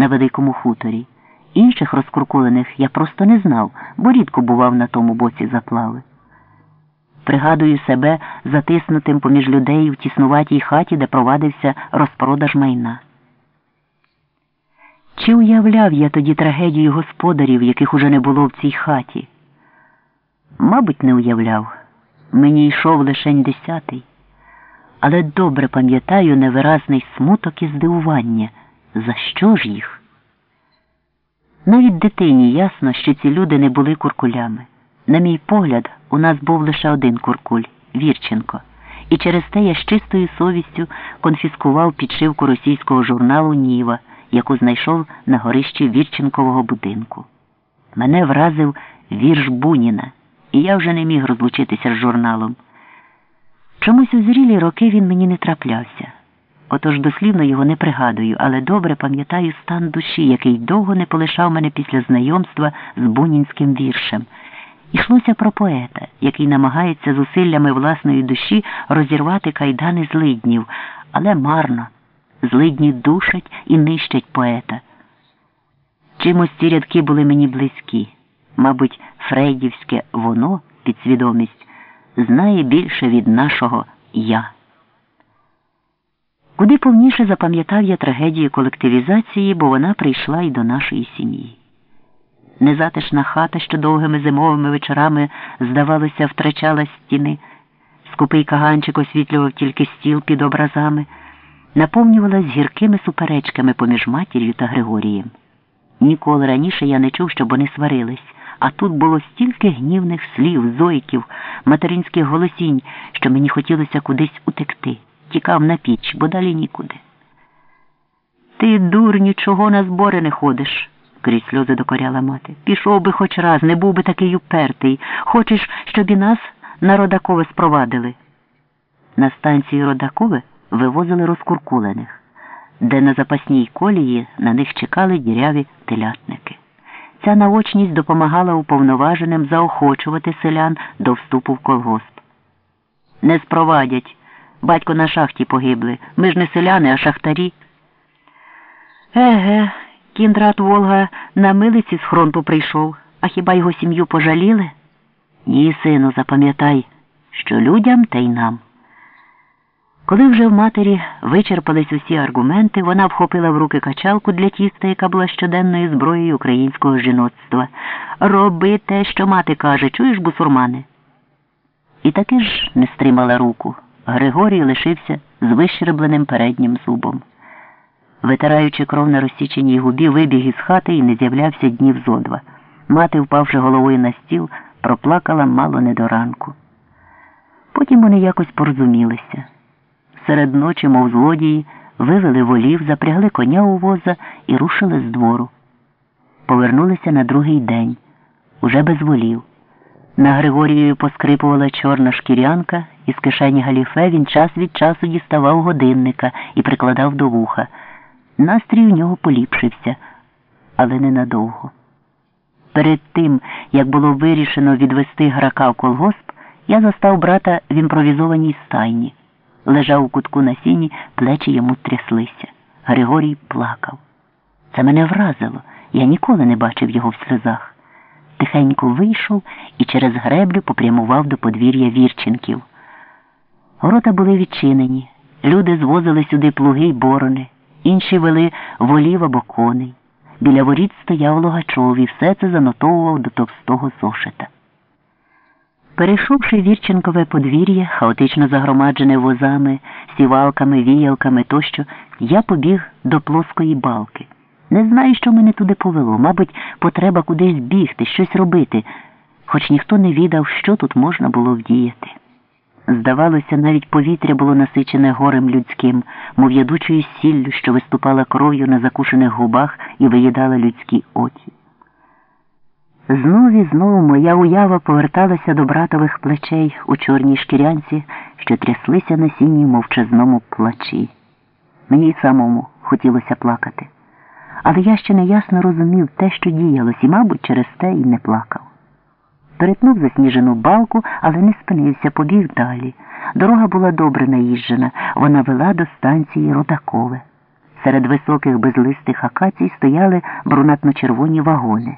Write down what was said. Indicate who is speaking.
Speaker 1: на великому хуторі. Інших розкуркулених я просто не знав, бо рідко бував на тому боці заплави. Пригадую себе затиснутим поміж людей в тіснуватій хаті, де провадився розпродаж майна. Чи уявляв я тоді трагедію господарів, яких уже не було в цій хаті? Мабуть, не уявляв. Мені йшов лишень десятий, але добре пам'ятаю невиразний смуток і здивування. За що ж їх? Навіть дитині ясно, що ці люди не були куркулями. На мій погляд, у нас був лише один куркуль Вірченко, і через те я з чистою совістю конфіскував підшивку російського журналу Ніва, яку знайшов на горищі Вірченкового будинку. Мене вразив вірш Буніна, і я вже не міг розлучитися з журналом. Чомусь у зрілі роки він мені не траплявся. Отож дослівно його не пригадую, але добре пам'ятаю стан душі, який довго не полишав мене після знайомства з бунінським віршем. Ішлося про поета, який намагається зусиллями власної душі розірвати кайдани злиднів, але марно. Злидні душать і нищать поета. Чимось ці рядки були мені близькі. Мабуть, фрейдівське воно, підсвідомість, знає більше від нашого я. Куди повніше запам'ятав я трагедію колективізації, бо вона прийшла і до нашої сім'ї. Незатишна хата, що довгими зимовими вечорами, здавалося, втрачала стіни, скупий каганчик освітлював тільки стіл під образами, наповнювалась гіркими суперечками поміж матір'ю та Григорієм. Ніколи раніше я не чув, щоб вони сварились, а тут було стільки гнівних слів, зойків, материнських голосінь, що мені хотілося кудись утекти, тікав на піч, бо далі нікуди. Ти, дурню, чого на збори не ходиш? крізь сльози докоряла мати. Пішов би хоч раз, не був би такий упертий. Хочеш, щоб і нас на Родакове спровадили. На станції Родакове вивозили розкуркулених, де на запасній колії на них чекали діряві телятники. Ця наочність допомагала уповноваженим заохочувати селян до вступу в колгосп. Не спровадять. Батько на шахті погибли. Ми ж не селяни, а шахтарі. Еге. Кіндрат Волга на милиці з фронту прийшов, а хіба його сім'ю пожаліли? Ні, сину, запам'ятай, що людям та й нам. Коли вже в матері вичерпались усі аргументи, вона вхопила в руки качалку для тіста, яка була щоденною зброєю українського жіноцтва. Роби те, що мати каже, чуєш, бусурмане? І таки ж не стримала руку. Григорій лишився з вищербленим переднім зубом. Витираючи кров на розсіченій губі, вибіг із хати і не з'являвся днів зо два. Мати, впавши головою на стіл, проплакала мало не до ранку. Потім вони якось порозумілися. Серед ночі, мов злодії, вивели волів, запрягли коня у воза і рушили з двору. Повернулися на другий день, уже без волів. На Григорією поскрипувала чорна шкірянка, і з кишені галіфе він час від часу діставав годинника і прикладав до вуха. Настрій у нього поліпшився, але ненадовго. Перед тим, як було вирішено відвести грака в колгосп, я застав брата в імпровізованій стайні. Лежав у кутку на сіні, плечі йому тряслися. Григорій плакав. Це мене вразило. Я ніколи не бачив його в сльозах. Тихенько вийшов і через греблю попрямував до подвір'я Вірченків. Горота були відчинені. Люди звозили сюди плуги й борони інші вели волів або коней. Біля воріт стояв Логачов і все це занотовував до товстого зошита. Перейшовши Вірченкове подвір'я, хаотично загромаджене возами, сівалками, віялками тощо, я побіг до плоскої балки. Не знаю, що мене туди повело. Мабуть, потреба кудись бігти, щось робити, хоч ніхто не відав, що тут можна було вдіяти. Здавалося, навіть повітря було насичене горем людським, мов ядучою сіллю, що виступала кров'ю на закушених губах і виїдала людські очі. Знов і знову моя уява поверталася до братових плечей у чорній шкірянці, що тряслися на сіній мовчазному плачі. Мені й самому хотілося плакати, але я ще неясно розумів те, що діялось, і, мабуть, через те і не плакав перетнув засніжену балку, але не спинився, побіг далі. Дорога була добре наїжджена, вона вела до станції Родакове. Серед високих безлистих акацій стояли брунатно-червоні вагони.